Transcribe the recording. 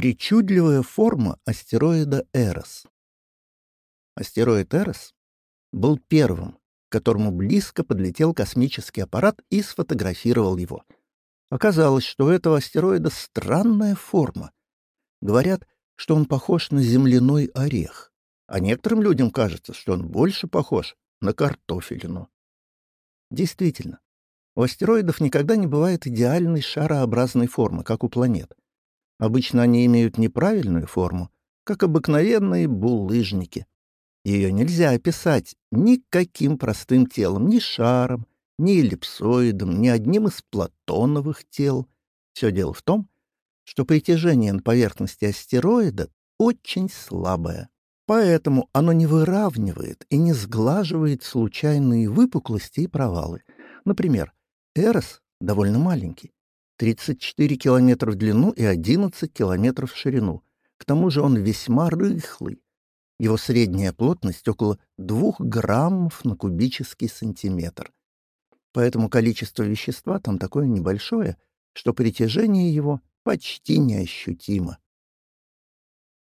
Причудливая форма астероида Эрос. Астероид Эрос был первым, к которому близко подлетел космический аппарат и сфотографировал его. Оказалось, что у этого астероида странная форма. Говорят, что он похож на земляной орех, а некоторым людям кажется, что он больше похож на картофелину. Действительно, у астероидов никогда не бывает идеальной шарообразной формы, как у планет. Обычно они имеют неправильную форму, как обыкновенные булыжники. Ее нельзя описать никаким простым телом, ни шаром, ни эллипсоидом, ни одним из платоновых тел. Все дело в том, что притяжение на поверхности астероида очень слабое. Поэтому оно не выравнивает и не сглаживает случайные выпуклости и провалы. Например, Эрос довольно маленький, 34 километра в длину и 11 километров в ширину. К тому же он весьма рыхлый. Его средняя плотность около 2 граммов на кубический сантиметр. Поэтому количество вещества там такое небольшое, что притяжение его почти неощутимо.